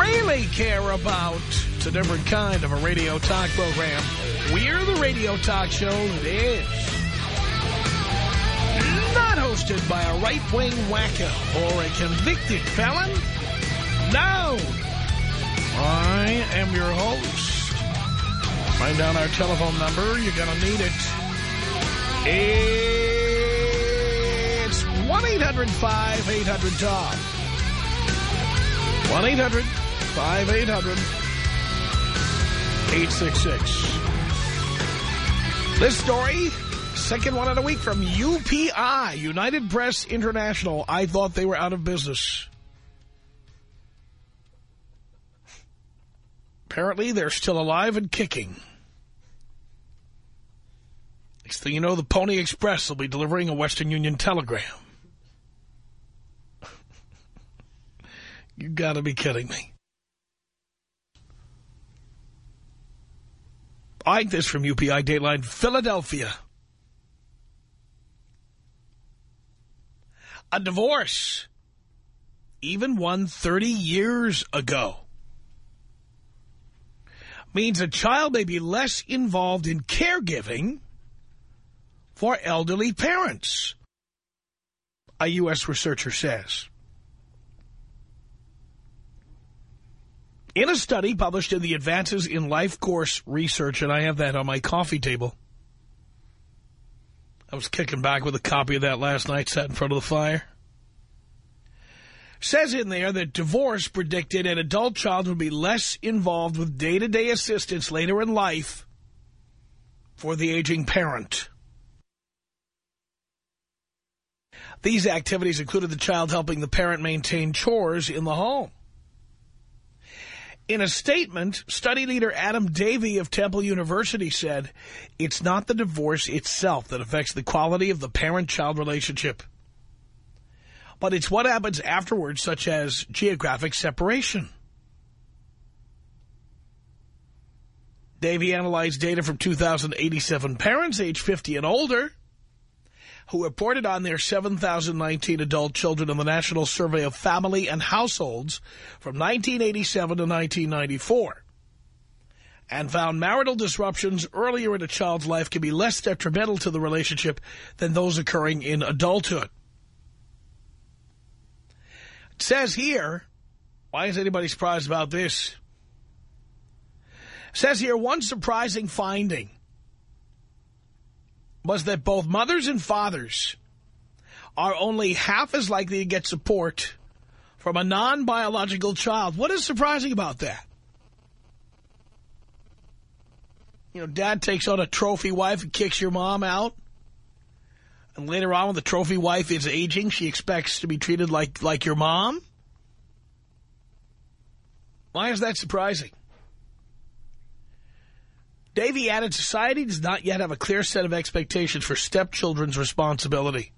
really care about. It's a different kind of a radio talk program. We're the radio talk show that is not hosted by a right-wing wacko or a convicted felon. No! I am your host. Write down our telephone number. You're going to need it. It's 1-800-5800-TOM. 1-800-5800-866. This story, second one of the week from UPI, United Press International. I thought they were out of business. Apparently, they're still alive and kicking. Next thing you know, the Pony Express will be delivering a Western Union telegram. you got to be kidding me. Like this from UPI Dateline, Philadelphia. A divorce, even one 30 years ago, means a child may be less involved in caregiving for elderly parents, a U.S. researcher says. In a study published in the Advances in Life Course Research, and I have that on my coffee table. I was kicking back with a copy of that last night, sat in front of the fire. Says in there that divorce predicted an adult child would be less involved with day-to-day -day assistance later in life for the aging parent. These activities included the child helping the parent maintain chores in the home. In a statement, study leader Adam Davey of Temple University said, it's not the divorce itself that affects the quality of the parent-child relationship. But it's what happens afterwards, such as geographic separation. Davey analyzed data from 2,087 parents aged 50 and older who reported on their 7,019 adult children in the National Survey of Family and Households from 1987 to 1994 and found marital disruptions earlier in a child's life can be less detrimental to the relationship than those occurring in adulthood. It says here, why is anybody surprised about this? It says here, one surprising finding was that both mothers and fathers are only half as likely to get support from a non-biological child. What is surprising about that? You know, dad takes on a trophy wife and kicks your mom out. And later on, when the trophy wife is aging, she expects to be treated like, like your mom? Why is that surprising? Davey added, society does not yet have a clear set of expectations for stepchildren's responsibility.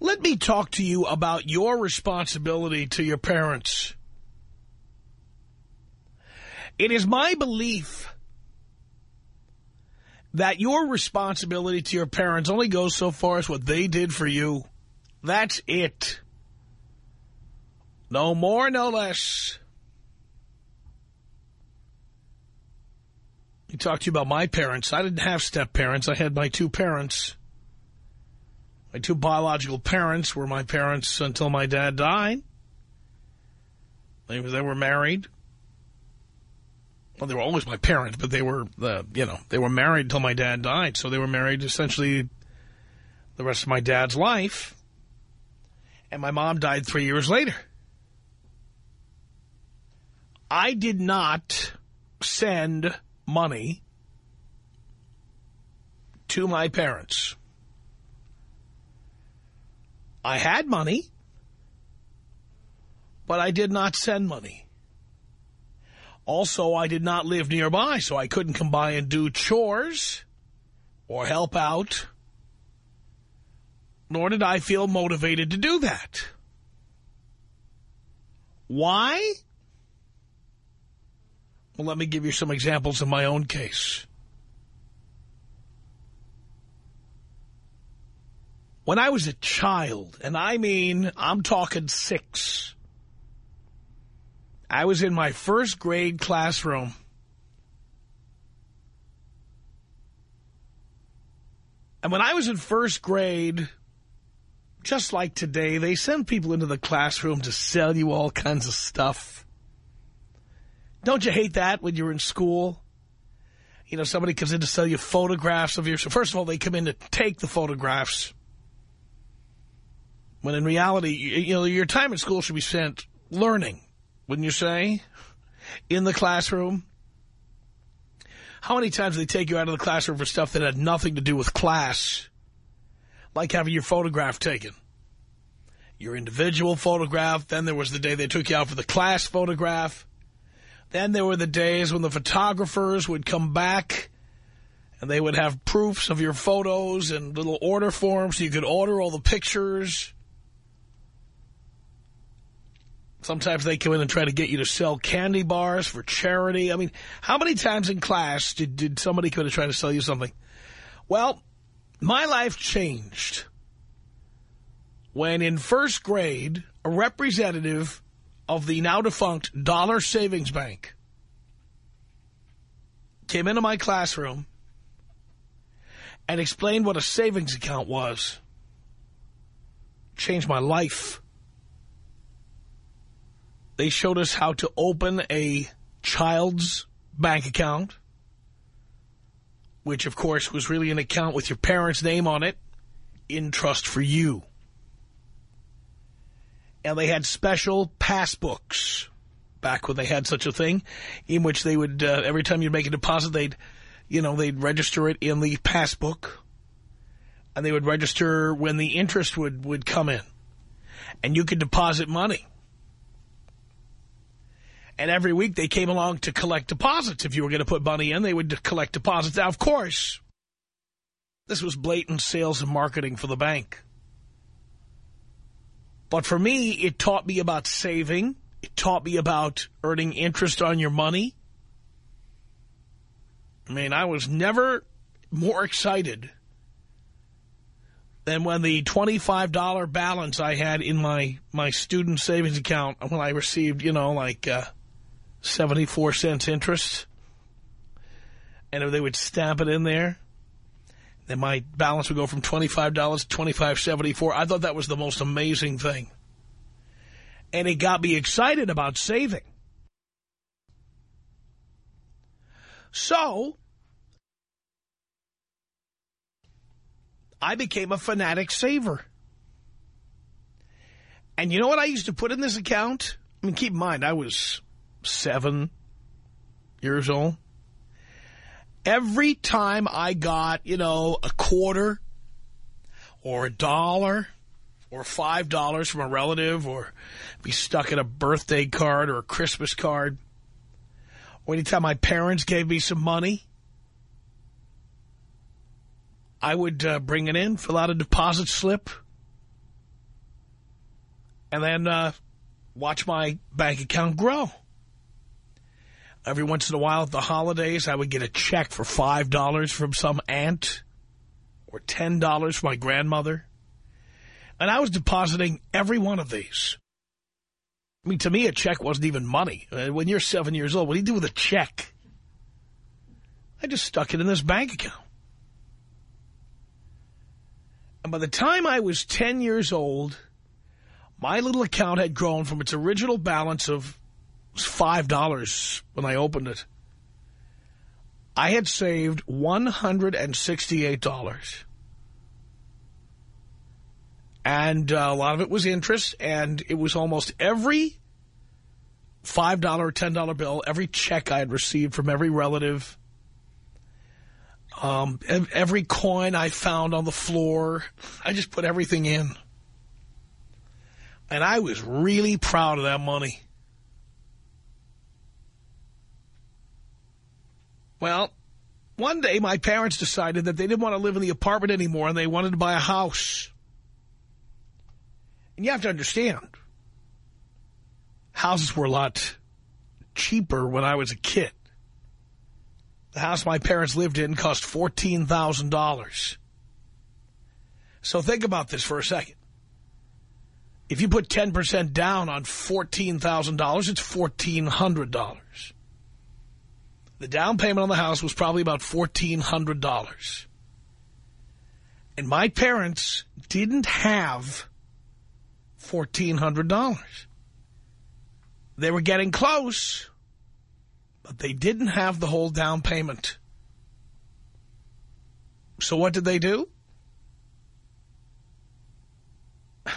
Let me talk to you about your responsibility to your parents. It is my belief that your responsibility to your parents only goes so far as what they did for you. That's it. No more, no less. He talked to you about my parents. I didn't have step-parents. I had my two parents. My two biological parents were my parents until my dad died. They, they were married. Well, they were always my parents, but they were, uh, you know, they were married until my dad died. So they were married essentially the rest of my dad's life. And my mom died three years later. I did not send money to my parents. I had money, but I did not send money. Also, I did not live nearby, so I couldn't come by and do chores or help out. Nor did I feel motivated to do that. Why? Well, let me give you some examples in my own case. When I was a child, and I mean, I'm talking six, I was in my first grade classroom. And when I was in first grade, just like today, they send people into the classroom to sell you all kinds of stuff. Don't you hate that when you're in school? You know, somebody comes in to sell you photographs of your... So First of all, they come in to take the photographs. When in reality, you know, your time in school should be spent learning, wouldn't you say? In the classroom. How many times they take you out of the classroom for stuff that had nothing to do with class? Like having your photograph taken. Your individual photograph. Then there was the day they took you out for the class photograph. Then there were the days when the photographers would come back and they would have proofs of your photos and little order forms so you could order all the pictures. Sometimes they come in and try to get you to sell candy bars for charity. I mean, how many times in class did, did somebody come in and try to sell you something? Well, my life changed when in first grade, a representative of the now-defunct Dollar Savings Bank came into my classroom and explained what a savings account was. Changed my life. They showed us how to open a child's bank account, which, of course, was really an account with your parents' name on it, in trust for you. And they had special passbooks, back when they had such a thing, in which they would, uh, every time you'd make a deposit, they'd, you know, they'd register it in the passbook, and they would register when the interest would, would come in. And you could deposit money. And every week they came along to collect deposits. If you were going to put money in, they would collect deposits. Now, of course, this was blatant sales and marketing for the bank. But for me, it taught me about saving. It taught me about earning interest on your money. I mean, I was never more excited than when the $25 balance I had in my, my student savings account, when I received, you know, like... Uh, 74 cents interest. And they would stamp it in there, then my balance would go from $25 to $25.74. I thought that was the most amazing thing. And it got me excited about saving. So, I became a fanatic saver. And you know what I used to put in this account? I mean, keep in mind, I was seven years old. Every time I got, you know, a quarter or a dollar or five dollars from a relative or be stuck in a birthday card or a Christmas card, or anytime my parents gave me some money, I would uh, bring it in, fill out a deposit slip, and then uh, watch my bank account grow. Every once in a while at the holidays, I would get a check for $5 from some aunt or $10 from my grandmother. And I was depositing every one of these. I mean, to me, a check wasn't even money. Uh, when you're seven years old, what do you do with a check? I just stuck it in this bank account. And by the time I was 10 years old, my little account had grown from its original balance of was $5 when I opened it. I had saved $168. And uh, a lot of it was interest, and it was almost every $5 or $10 bill, every check I had received from every relative, um, every coin I found on the floor. I just put everything in. And I was really proud of that money. Well, one day my parents decided that they didn't want to live in the apartment anymore and they wanted to buy a house. And you have to understand, houses were a lot cheaper when I was a kid. The house my parents lived in cost $14,000. So think about this for a second. If you put 10% down on $14,000, it's $1,400. The down payment on the house was probably about $1,400. And my parents didn't have $1,400. They were getting close, but they didn't have the whole down payment. So what did they do?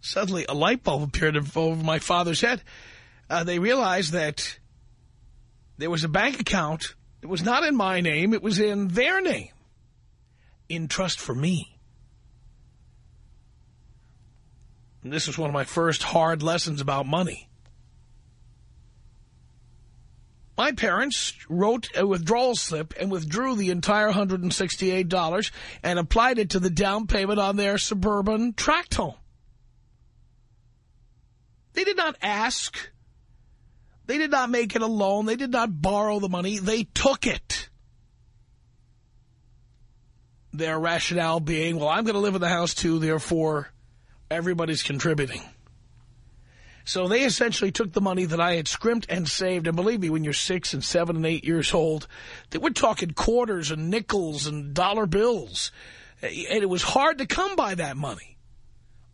Suddenly, a light bulb appeared over my father's head. Uh, they realized that there was a bank account. It was not in my name. It was in their name. In trust for me. And this was one of my first hard lessons about money. My parents wrote a withdrawal slip and withdrew the entire $168 and applied it to the down payment on their suburban tract home. They did not ask. They did not make it a loan. They did not borrow the money. They took it. Their rationale being, well, I'm going to live in the house too, therefore everybody's contributing. So they essentially took the money that I had scrimped and saved. And believe me, when you're six and seven and eight years old, we're talking quarters and nickels and dollar bills. And it was hard to come by that money.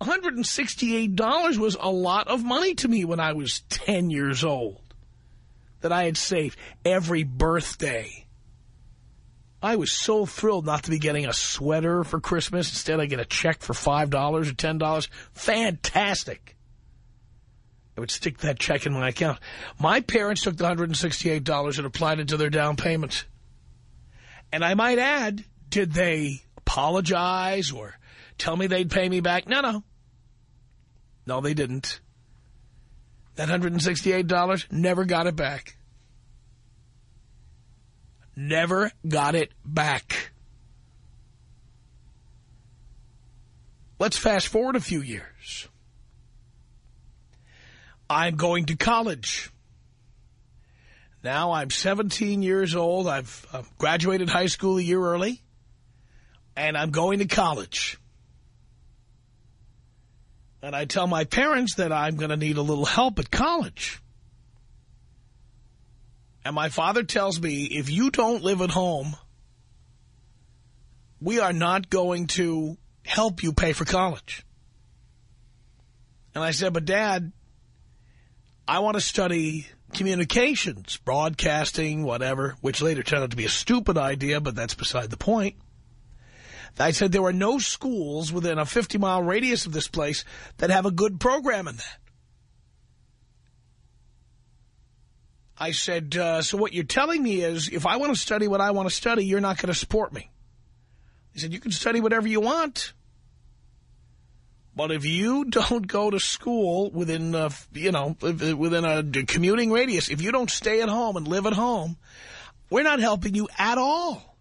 $168 was a lot of money to me when I was 10 years old that I had saved every birthday. I was so thrilled not to be getting a sweater for Christmas. Instead, I get a check for $5 or $10. Fantastic. I would stick that check in my account. My parents took the $168 and applied it to their down payment. And I might add, did they apologize or tell me they'd pay me back? No, no. No, they didn't. That $168, never got it back. Never got it back. Let's fast forward a few years. I'm going to college. Now I'm 17 years old. I've graduated high school a year early. And I'm going to college. And I tell my parents that I'm going to need a little help at college. And my father tells me, if you don't live at home, we are not going to help you pay for college. And I said, but Dad, I want to study communications, broadcasting, whatever, which later turned out to be a stupid idea, but that's beside the point. I said there are no schools within a 50-mile radius of this place that have a good program in that. I said, uh, so what you're telling me is if I want to study what I want to study, you're not going to support me. He said, you can study whatever you want. But if you don't go to school within, uh, you know, within a commuting radius, if you don't stay at home and live at home, we're not helping you at all.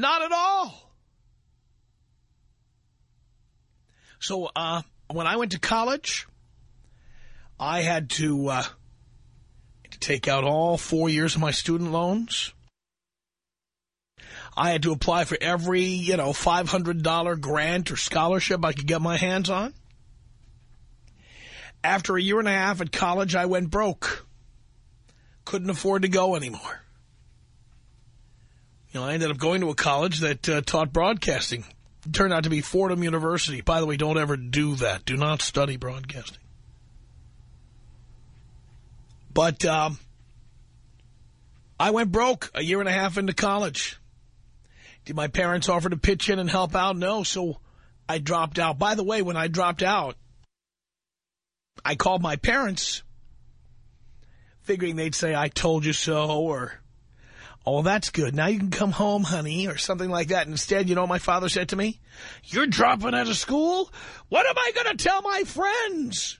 Not at all. So uh, when I went to college, I had to, uh, to take out all four years of my student loans. I had to apply for every, you know, $500 grant or scholarship I could get my hands on. After a year and a half at college, I went broke. Couldn't afford to go anymore. You know, I ended up going to a college that uh, taught broadcasting. It turned out to be Fordham University. By the way, don't ever do that. Do not study broadcasting. But um, I went broke a year and a half into college. Did my parents offer to pitch in and help out? No, so I dropped out. By the way, when I dropped out, I called my parents, figuring they'd say, I told you so, or Oh, that's good. Now you can come home, honey, or something like that. Instead, you know my father said to me? You're dropping out of school? What am I going to tell my friends?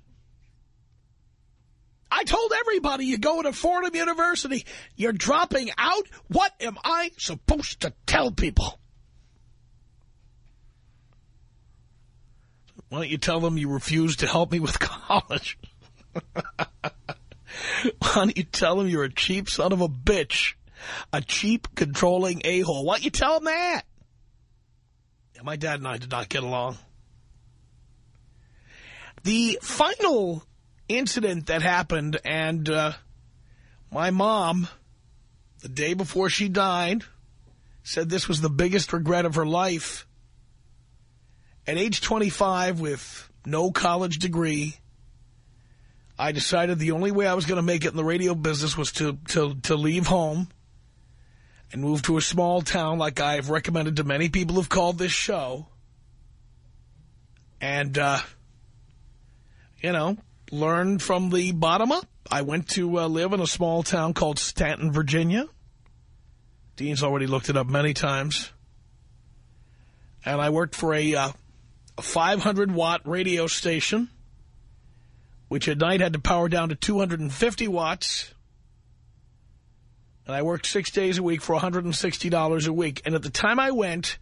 I told everybody you go to Fordham University. You're dropping out. What am I supposed to tell people? Why don't you tell them you refuse to help me with college? Why don't you tell them you're a cheap son of a bitch? A cheap, controlling a-hole. Why don't you tell them that? Yeah, my dad and I did not get along. The final incident that happened, and uh, my mom, the day before she died, said this was the biggest regret of her life. At age 25, with no college degree, I decided the only way I was going to make it in the radio business was to, to, to leave home and move to a small town like I've recommended to many people who've called this show. And, uh, you know, learn from the bottom up. I went to uh, live in a small town called Staunton, Virginia. Dean's already looked it up many times. And I worked for a, uh, a 500-watt radio station, which at night had to power down to 250 watts. And I worked six days a week for $160 a week. And at the time I went,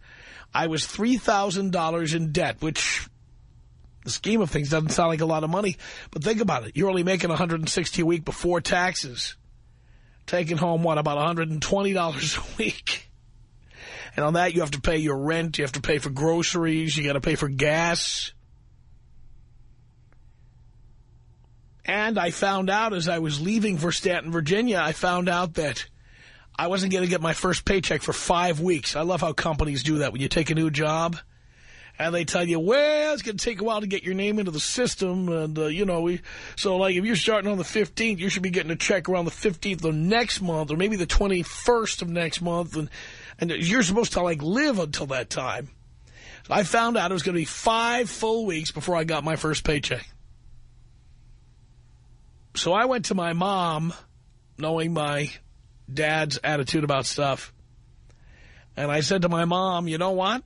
I was $3,000 in debt, which the scheme of things doesn't sound like a lot of money. But think about it. You're only making $160 a week before taxes. Taking home, what, about $120 a week. And on that, you have to pay your rent. You have to pay for groceries. You got to pay for gas. And I found out as I was leaving for Staunton, Virginia, I found out that I wasn't going to get my first paycheck for five weeks. I love how companies do that when you take a new job and they tell you, well, it's going to take a while to get your name into the system. And, uh, you know, we so like if you're starting on the 15th, you should be getting a check around the 15th of next month or maybe the 21st of next month. And, and you're supposed to, like, live until that time. So I found out it was going to be five full weeks before I got my first paycheck. So I went to my mom, knowing my dad's attitude about stuff. And I said to my mom, you know what?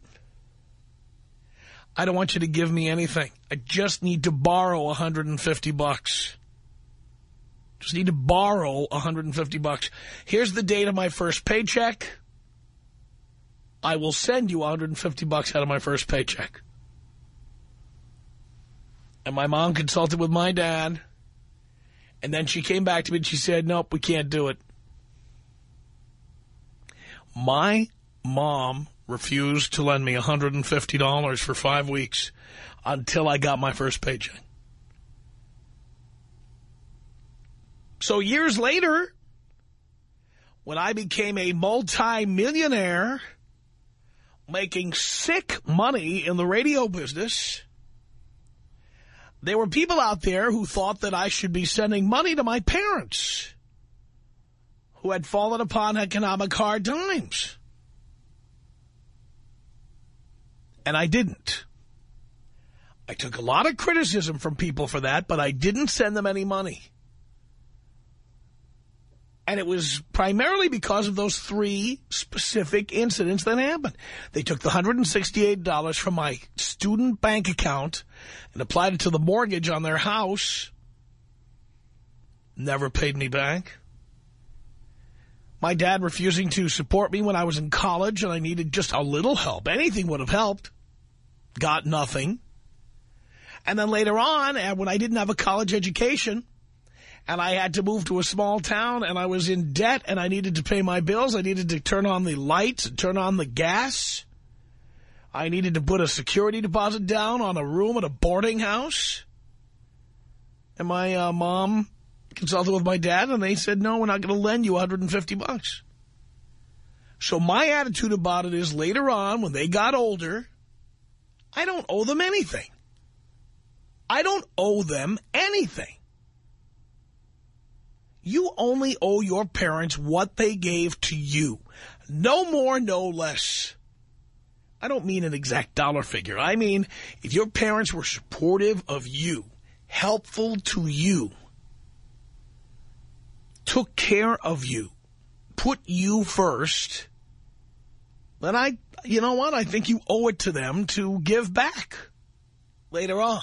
I don't want you to give me anything. I just need to borrow 150 bucks. Just need to borrow 150 bucks. Here's the date of my first paycheck. I will send you 150 bucks out of my first paycheck. And my mom consulted with my dad. And then she came back to me and she said, nope, we can't do it. My mom refused to lend me $150 for five weeks until I got my first paycheck. So years later, when I became a multi-millionaire, making sick money in the radio business, there were people out there who thought that I should be sending money to my parents who had fallen upon economic hard times. And I didn't. I took a lot of criticism from people for that, but I didn't send them any money. And it was primarily because of those three specific incidents that happened. They took the $168 from my student bank account and applied it to the mortgage on their house. Never paid me back. My dad refusing to support me when I was in college and I needed just a little help. Anything would have helped. Got nothing. And then later on, when I didn't have a college education, and I had to move to a small town, and I was in debt, and I needed to pay my bills, I needed to turn on the lights and turn on the gas. I needed to put a security deposit down on a room at a boarding house. And my uh, mom consulted with my dad, and they said, no, we're not going to lend you 150 bucks. So my attitude about it is later on, when they got older, I don't owe them anything. I don't owe them anything. You only owe your parents what they gave to you. No more, no less. I don't mean an exact dollar figure. I mean, if your parents were supportive of you, helpful to you, took care of you, put you first, then I, you know what, I think you owe it to them to give back later on.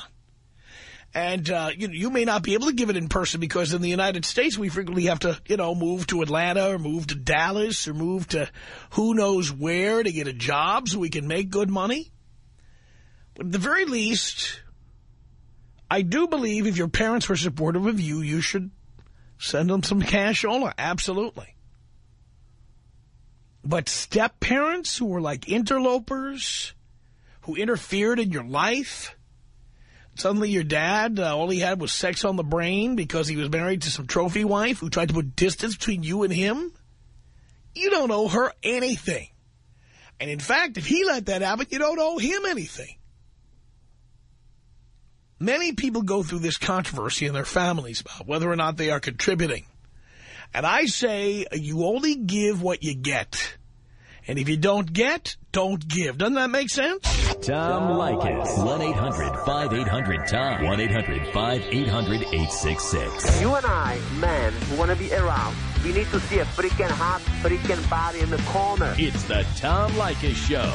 And uh, you, you may not be able to give it in person because in the United States we frequently have to, you know, move to Atlanta or move to Dallas or move to who knows where to get a job so we can make good money. But at the very least, I do believe if your parents were supportive of you, you should send them some cash, cashola. Absolutely. But step-parents who were like interlopers, who interfered in your life Suddenly your dad, uh, all he had was sex on the brain because he was married to some trophy wife who tried to put distance between you and him? You don't owe her anything. And in fact, if he let that happen, you don't owe him anything. Many people go through this controversy in their families about whether or not they are contributing. And I say you only give what you get. And if you don't get, don't give. Doesn't that make sense? Tom Leykis. 1-800-5800-TOM. 1-800-5800-866. You and I, men who want to be around, we need to see a freaking hot freaking body in the corner. It's the Tom Leykis Show.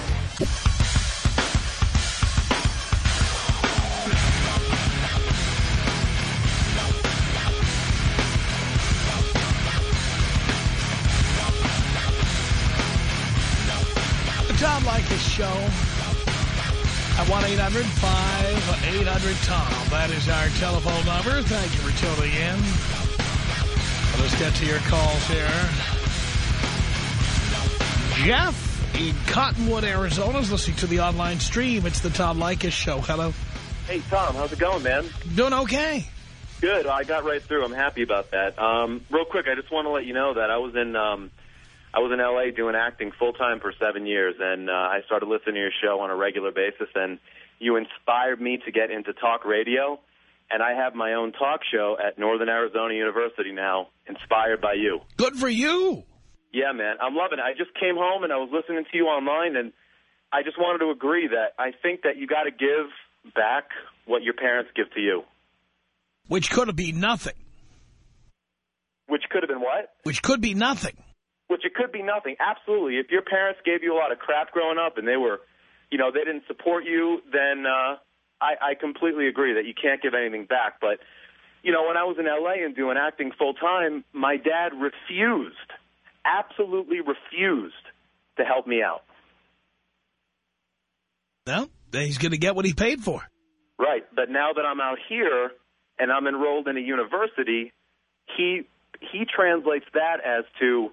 Show at 1-800-5800-TOM. That is our telephone number. Thank you for tuning in. Let's get to your calls here. Jeff in Cottonwood, Arizona is listening to the online stream. It's the Tom Leykis Show. Hello. Hey, Tom, how's it going, man? Doing okay. Good. I got right through. I'm happy about that. Um, real quick, I just want to let you know that I was in... Um, I was in L.A. doing acting full-time for seven years, and uh, I started listening to your show on a regular basis, and you inspired me to get into talk radio, and I have my own talk show at Northern Arizona University now, inspired by you. Good for you. Yeah, man, I'm loving it. I just came home, and I was listening to you online, and I just wanted to agree that I think that you got to give back what your parents give to you. Which could have been nothing. Which could have been what? Which could be nothing could be nothing. Absolutely. If your parents gave you a lot of crap growing up and they were, you know, they didn't support you, then uh, I, I completely agree that you can't give anything back. But, you know, when I was in L.A. and doing acting full-time, my dad refused, absolutely refused to help me out. Well, he's going to get what he paid for. Right. But now that I'm out here and I'm enrolled in a university, he he translates that as to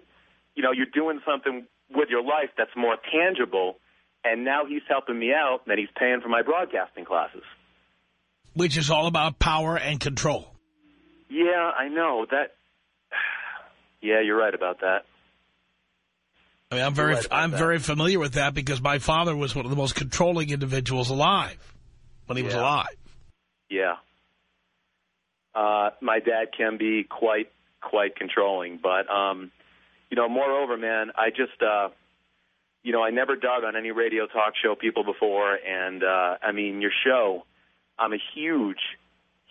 you know, you're doing something with your life that's more tangible, and now he's helping me out, and he's paying for my broadcasting classes. Which is all about power and control. Yeah, I know. that. Yeah, you're right about that. I mean, I'm very, right I'm that. very familiar with that because my father was one of the most controlling individuals alive when he yeah. was alive. Yeah. Uh, my dad can be quite, quite controlling, but um, you know, moreover, man, I just, uh, you know, I never dug on any radio talk show people before, and uh, I mean, your show, I'm a huge,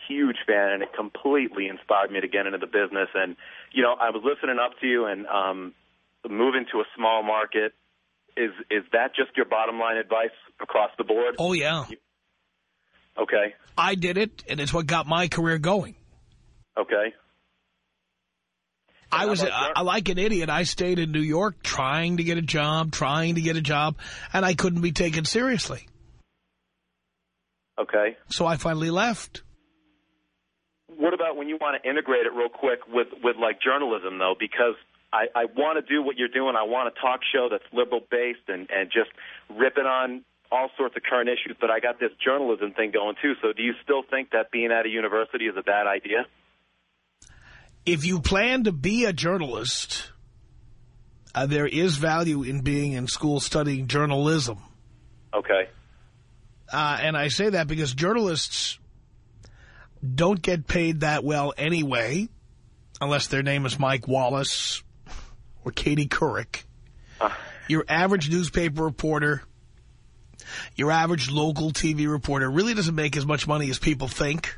huge fan, and it completely inspired me to get into the business. And you know, I was listening up to you, and um, moving to a small market is is that just your bottom line advice across the board? Oh yeah. Okay. I did it, and it's what got my career going. Okay. I was, I, like an idiot. I stayed in New York trying to get a job, trying to get a job, and I couldn't be taken seriously. Okay. So I finally left. What about when you want to integrate it real quick with, with like journalism, though? Because I, I want to do what you're doing. I want a talk show that's liberal-based and, and just ripping on all sorts of current issues, but I got this journalism thing going, too. So do you still think that being at a university is a bad idea? If you plan to be a journalist, uh, there is value in being in school studying journalism. Okay. Uh, and I say that because journalists don't get paid that well anyway, unless their name is Mike Wallace or Katie Couric. Uh. Your average newspaper reporter, your average local TV reporter really doesn't make as much money as people think.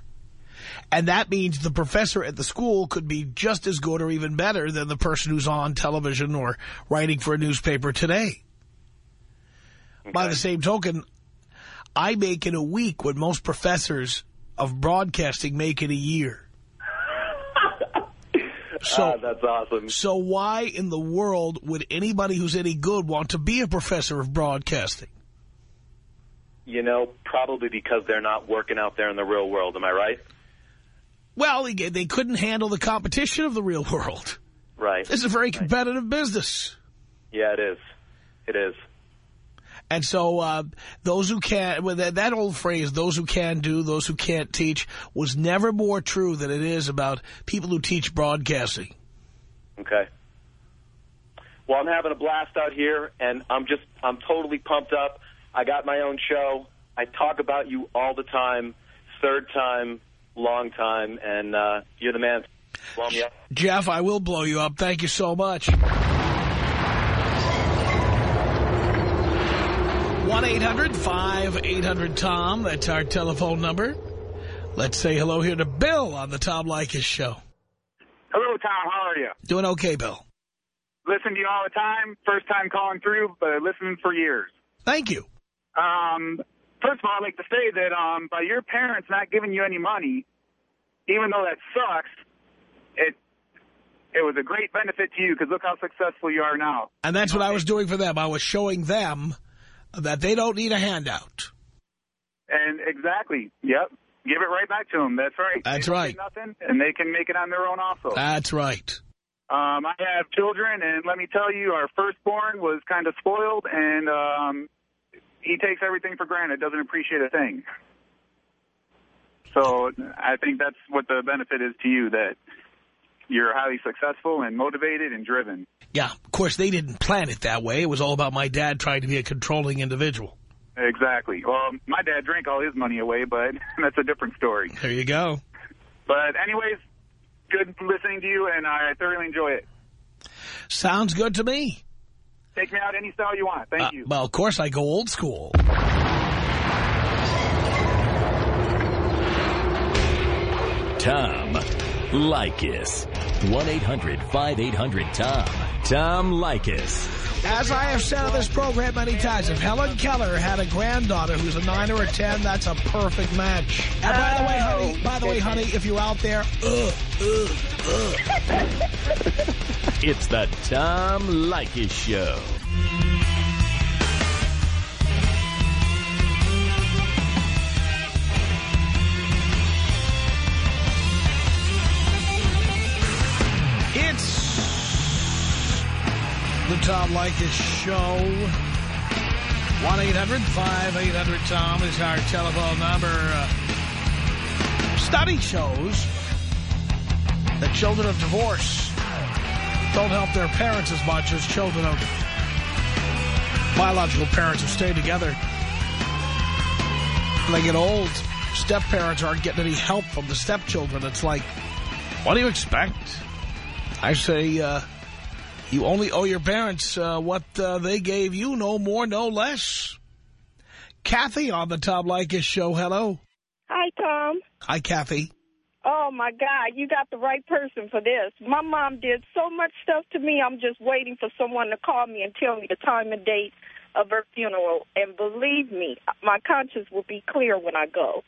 And that means the professor at the school could be just as good or even better than the person who's on television or writing for a newspaper today. Okay. By the same token, I make in a week what most professors of broadcasting make in a year. So Ah, that's awesome. So why in the world would anybody who's any good want to be a professor of broadcasting? You know, probably because they're not working out there in the real world. Am I right? Well, they, they couldn't handle the competition of the real world. Right. This is a very competitive business. Yeah, it is. It is. And so uh, those who can, well, that, that old phrase, those who can do, those who can't teach, was never more true than it is about people who teach broadcasting. Okay. Well, I'm having a blast out here, and I'm just, I'm totally pumped up. I got my own show. I talk about you all the time, third time, long time, and uh, you're the man. Blow me up. Jeff, I will blow you up. Thank you so much. 1-800-5800-TOM. That's our telephone number. Let's say hello here to Bill on the Tom Leykis show. Hello, Tom. How are you? Doing okay, Bill. Listen to you all the time. First time calling through, but listening for years. Thank you. Um, first of all, I'd like to say that um, by your parents not giving you any money, even though that sucks, it it was a great benefit to you because look how successful you are now. And that's what I was doing for them. I was showing them that they don't need a handout. And exactly, yep. Give it right back to them. That's right. That's right. Nothing, and they can make it on their own also. That's right. Um, I have children, and let me tell you, our firstborn was kind of spoiled, and um, he takes everything for granted, doesn't appreciate a thing. So I think that's what the benefit is to you, that you're highly successful and motivated and driven. Yeah, of course, they didn't plan it that way. It was all about my dad trying to be a controlling individual. Exactly. Well, my dad drank all his money away, but that's a different story. There you go. But anyways, good listening to you, and I thoroughly enjoy it. Sounds good to me. Take me out any style you want. Thank Uh, you. well, of course, I go old school. Tom Leykis. 1-800-5800-TOM. Tom Leykis. As I have said on this program many times, if Helen Keller had a granddaughter who's a 9 or a 10, that's a perfect match. And by the way, honey, by the way, honey, if you're out there, ugh, ugh, ugh. It's the Tom Leykis Show. It's the Tom Leykis Show. 1-800-5800-TOM is our telephone number. Uh, study shows that children of divorce don't help their parents as much as children of biological parents who stay together. When they get old, step-parents aren't getting any help from the stepchildren. It's like, what do you expect? I say, uh, you only owe your parents uh, what uh, they gave you, no more, no less. Kathy on the Tom Leykis show. Hello. Hi, Tom. Hi, Kathy. Oh, my God, you got the right person for this. My mom did so much stuff to me, I'm just waiting for someone to call me and tell me the time and date of her funeral. And believe me, my conscience will be clear when I go.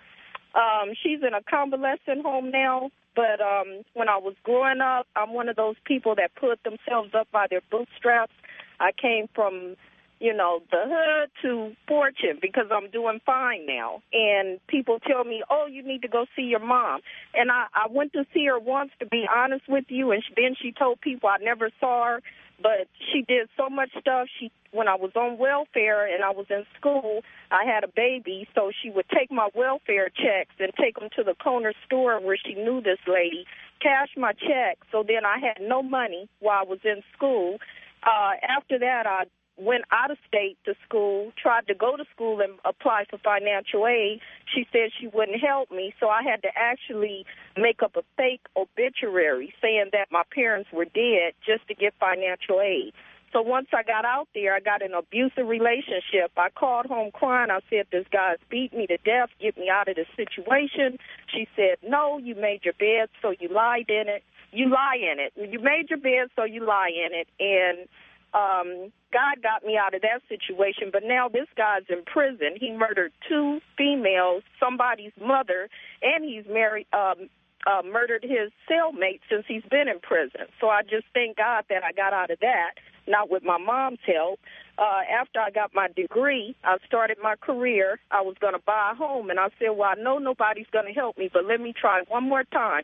Um, she's in a convalescent home now, but um, when I was growing up, I'm one of those people that put themselves up by their bootstraps. I came from you know, the hood to fortune because I'm doing fine now. And people tell me, oh, you need to go see your mom. And I, I went to see her once, to be honest with you, and then she told people I never saw her. But she did so much stuff. She, when I was on welfare and I was in school, I had a baby, so she would take my welfare checks and take them to the corner store where she knew this lady, cash my check. So then I had no money while I was in school. Uh, after that, I went out of state to school, tried to go to school and apply for financial aid. She said she wouldn't help me, so I had to actually make up a fake obituary saying that my parents were dead just to get financial aid. So once I got out there, I got an abusive relationship. I called home crying. I said, this guy's beat me to death. Get me out of this situation. She said, no, you made your bed, so you lied in it. You lie in it. You made your bed, so you lie in it. And um, God got me out of that situation, but now this guy's in prison. He murdered two females, somebody's mother, and he's married, um, uh, murdered his cellmate since he's been in prison. So I just thank God that I got out of that, not with my mom's help. Uh, after I got my degree, I started my career. I was going to buy a home, and I said, well, I know nobody's going to help me, but let me try one more time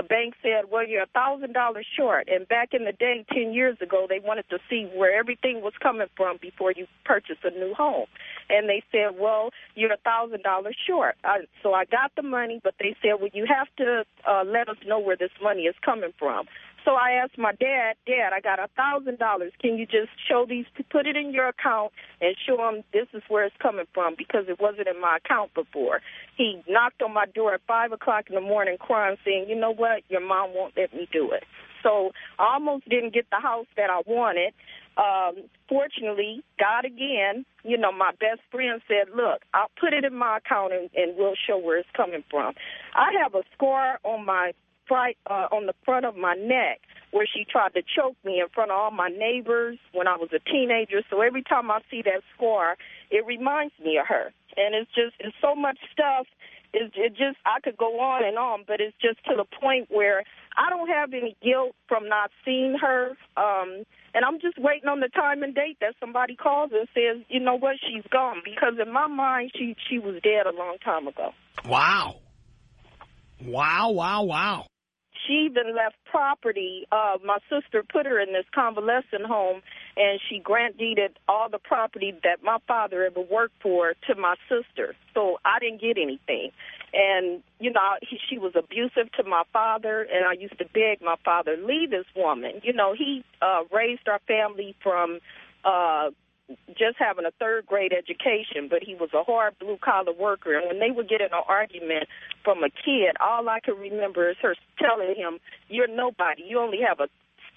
the bank said, well, you're a $1,000 short. And back in the day, 10 years ago, they wanted to see where everything was coming from before you purchase a new home. And they said, well, you're a $1,000 short. I, so I got the money, but they said, well, you have to uh, let us know where this money is coming from. So I asked my dad, Dad, I got a thousand dollars. Can you just show these, put it in your account and show them this is where it's coming from because it wasn't in my account before. He knocked on my door at five o'clock in the morning crying saying, you know what, your mom won't let me do it. So I almost didn't get the house that I wanted. Um, fortunately, God again, you know, my best friend said, look, I'll put it in my account and, and we'll show where it's coming from. I have a scar on my right uh, on the front of my neck where she tried to choke me in front of all my neighbors when I was a teenager. So every time I see that scar, it reminds me of her. And it's just it's so much stuff. It's it just I could go on and on, but it's just to the point where I don't have any guilt from not seeing her. Um, and I'm just waiting on the time and date that somebody calls and says, you know what, she's gone. Because in my mind, she she was dead a long time ago. Wow. Wow, wow, wow she even left property. Uh, my sister put her in this convalescent home, and she grant deeded all the property that my father ever worked for to my sister. So I didn't get anything. And, you know, he, she was abusive to my father, and I used to beg my father, leave this woman. You know, he uh, raised our family from uh, just having a third grade education, but he was a hard blue collar worker. And when they would get in an argument from a kid, all I can remember is her telling him, "You're nobody. You only have a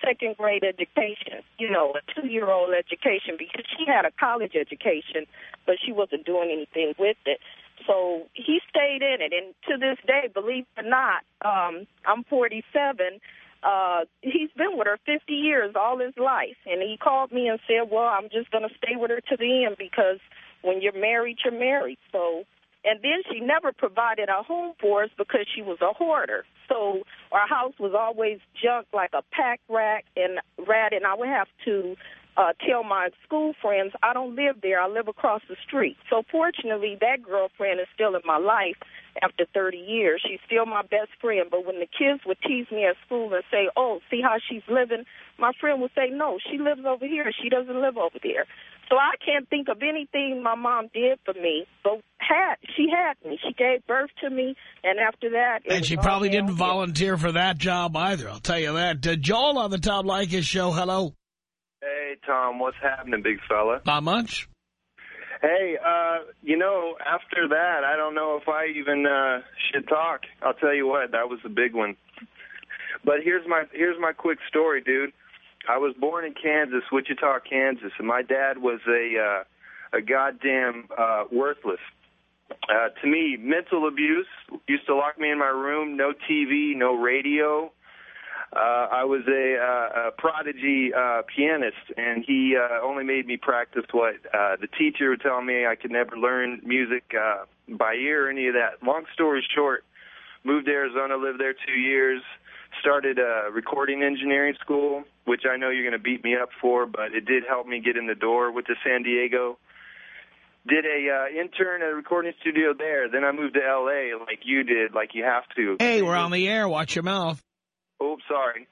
second grade education, you know, a two year old education because she had a college education, but she wasn't doing anything with it. So he stayed in it, and to this day, believe it or not, um, I'm 47 uh, he's been with her 50 years, all his life. And he called me and said, well, I'm just going to stay with her to the end because when you're married, you're married. So, and then she never provided a home for us because she was a hoarder. So our house was always junk like a pack rat and rat, and I would have to uh, tell my school friends I don't live there. I live across the street. So fortunately, that girlfriend is still in my life after 30 years. She's still my best friend. But when the kids would tease me at school and say, oh, see how she's living, my friend would say, no, she lives over here. She doesn't live over there. So I can't think of anything my mom did for me, but had she had me. She gave birth to me, and after that... And she probably didn't volunteer for that job either, I'll tell you that. Uh, Joel on the Tom Leykis show, hello. Hey, Tom, what's happening, big fella? Not much. Hey, uh, you know, after that, I don't know if I even uh, should talk. I'll tell you what, that was a big one. But here's my here's my quick story, dude. I was born in Kansas, Wichita, Kansas, and my dad was a uh, a goddamn uh, worthless. Uh, to me, mental abuse used to lock me in my room, no TV, no radio, uh, I was a, uh, a prodigy uh, pianist, and he uh, only made me practice what uh, the teacher would tell me. I could never learn music uh, by ear or any of that. Long story short, moved to Arizona, lived there two years, started a recording engineering school, which I know you're going to beat me up for, but it did help me get in the door. with the San Diego, did a uh, intern at a recording studio there. Then I moved to L.A. like you did, like you have to. Hey, we're on the air. Watch your mouth. Oh, sorry.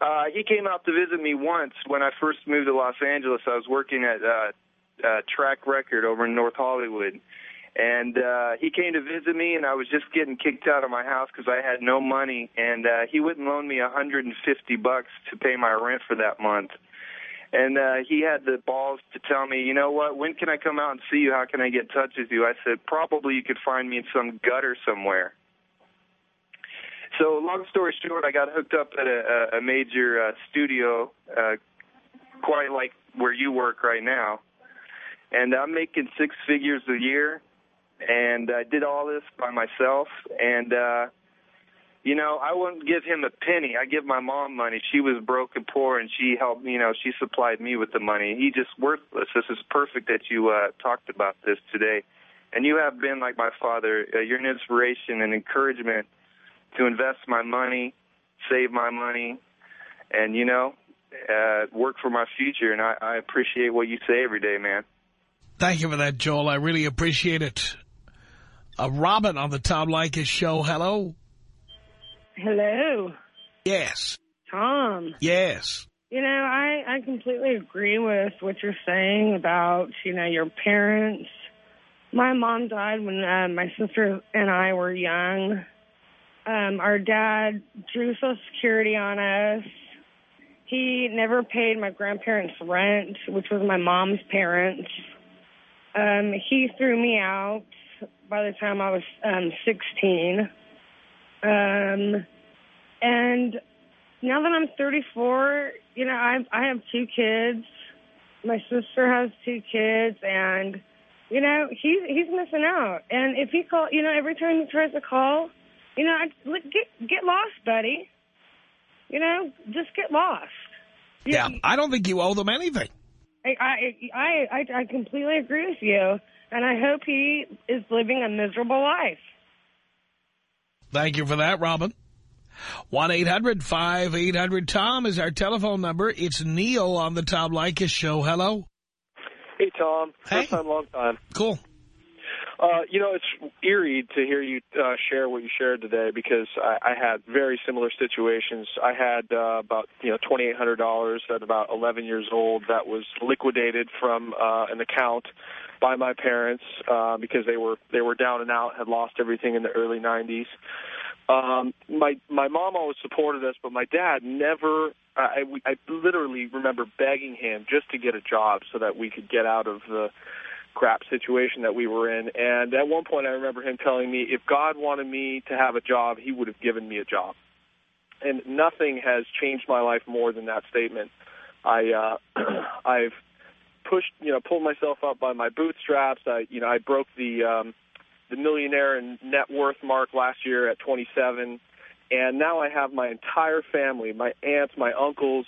Uh, he came out to visit me once when I first moved to Los Angeles. I was working at uh, uh, Track Record over in North Hollywood. And uh, he came to visit me, and I was just getting kicked out of my house because I had no money. And uh, he wouldn't loan me a 150 bucks to pay my rent for that month. And uh, he had the balls to tell me, you know what, when can I come out and see you? How can I get in touch with you? I said, probably you could find me in some gutter somewhere. So, long story short, I got hooked up at a, a major uh, studio, uh, quite like where you work right now, and I'm making six figures a year, and I did all this by myself, and uh, you know, I wouldn't give him a penny. I give my mom money. She was broke and poor, and she helped. You know, she supplied me with the money. He just worthless. This is perfect that you uh, talked about this today, and you have been like my father. Uh, you're an inspiration and encouragement to invest my money, save my money, and you know, uh, work for my future. And I, I appreciate what you say every day, man. Thank you for that, Joel. I really appreciate it. Uh, Robin on the Tom Leykis show. Hello. Hello. Yes. Tom. Yes. You know, I, I completely agree with what you're saying about, you know, your parents. My mom died when uh, my sister and I were young. Um, our dad drew Social Security on us. He never paid my grandparents' rent, which was my mom's parents. Um, he threw me out by the time I was um, 16. Um, and now that I'm 34, you know, I I have two kids. My sister has two kids, and you know, he's he's missing out. And if he call, you know, every time he tries to call, you know, I, get get lost, buddy. You know, just get lost. You- Yeah, I don't think you owe them anything. I, I I I I completely agree with you, and I hope he is living a miserable life. Thank you for that, Robin. 1-800-5800-TOM is our telephone number. It's Neil on the Tom Leykis show. Hello. Hey, Tom. Hey. First time, long time. Cool. Uh, you know, it's eerie to hear you uh, share what you shared today because I, I had very similar situations. I had uh, about you know twenty eight hundred dollars at about eleven years old that was liquidated from uh, an account by my parents uh, because they were they were down and out, had lost everything in the early nineties. Um, my my mom always supported us, but my dad never. I, I I literally remember begging him just to get a job so that we could get out of the crap situation that we were in. And at one point, I remember him telling me, if God wanted me to have a job, he would have given me a job. And nothing has changed my life more than that statement. I uh, I've pushed, you know, pulled myself up by my bootstraps. I, you know, I broke the um, the millionaire and net worth mark last year at 27, and now I have my entire family, my aunts, my uncles,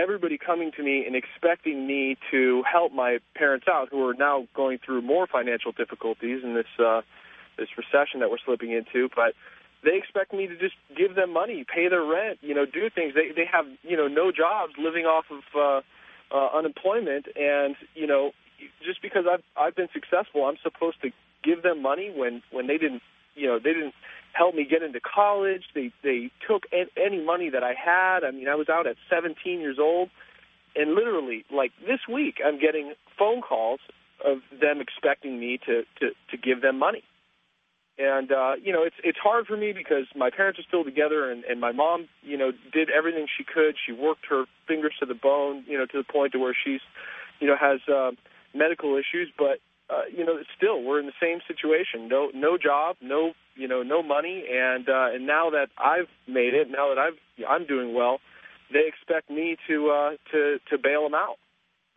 everybody coming to me and expecting me to help my parents out, who are now going through more financial difficulties in this uh, this recession that we're slipping into, but. They expect me to just give them money, pay their rent, you know, do things. They they have you know no jobs, living off of uh, uh, unemployment, and you know, just because I've I've been successful, I'm supposed to give them money when when they didn't you know they didn't help me get into college. They they took any money that i had. I mean i was out at 17 years old. And literally like this week i'm getting phone calls of them expecting me to to to give them money. And uh you know it's it's hard for me because my parents are still together and and my mom you know did everything she could. She worked her fingers to the bone you know to the point to where she's you know has uh medical issues. But uh, you know, still we're in the same situation. No, no job, no, you know, no money, and uh, and now that I've made it, now that I've I'm doing well, they expect me to uh, to to bail them out,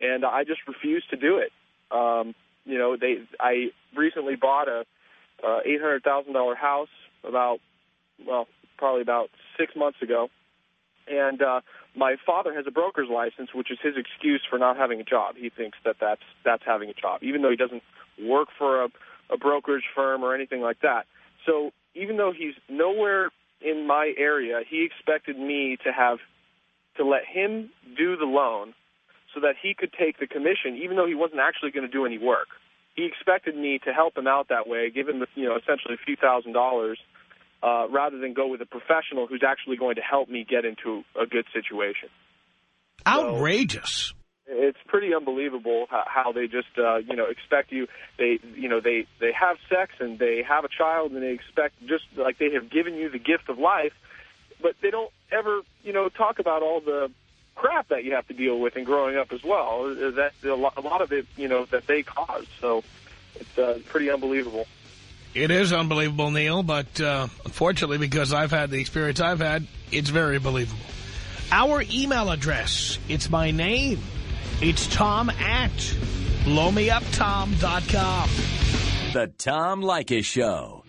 and I just refuse to do it. Um, you know, they I recently bought a uh, eight hundred thousand dollar house about well probably about six months ago, and uh, my father has a broker's license, which is his excuse for not having a job. He thinks that that's that's having a job, even though he doesn't work for a, a brokerage firm or anything like that. So even though he's nowhere in my area, he expected me to have to let him do the loan so that he could take the commission, even though he wasn't actually going to do any work. He expected me to help him out that way, give him you know essentially a few thousand dollars uh, rather than go with a professional who's actually going to help me get into a good situation. Outrageous. It's pretty unbelievable how, how they just, uh, you know, expect you. They, you know, they they have sex and they have a child and they expect just like they have given you the gift of life, but they don't ever, you know, talk about all the crap that you have to deal with in growing up as well. That a lot, a lot of it, you know, that they caused. So it's uh, pretty unbelievable. It is unbelievable, Neil, but uh, unfortunately, because I've had the experience I've had, it's very believable. Our email address, it's my name. It's Tom at blowmeuptom.com. The Tom Leykis Show.